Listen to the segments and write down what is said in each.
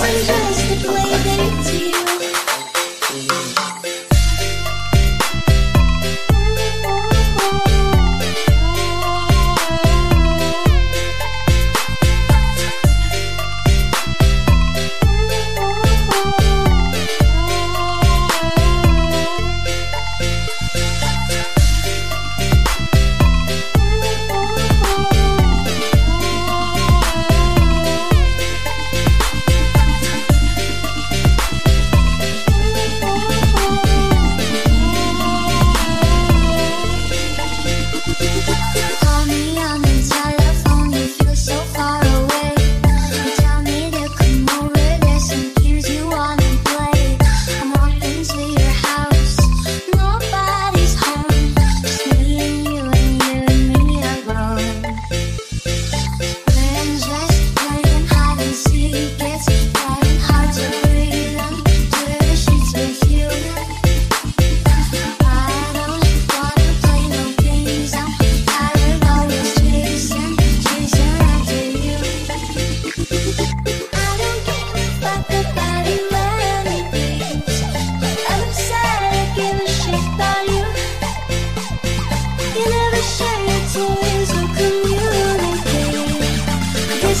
when just the way that it's you.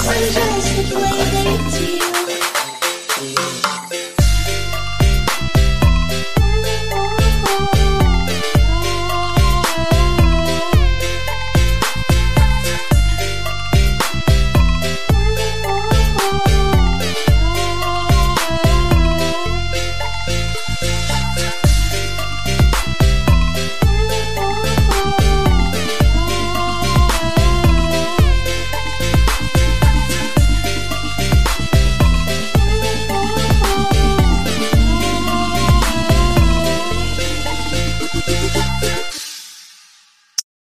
Equation.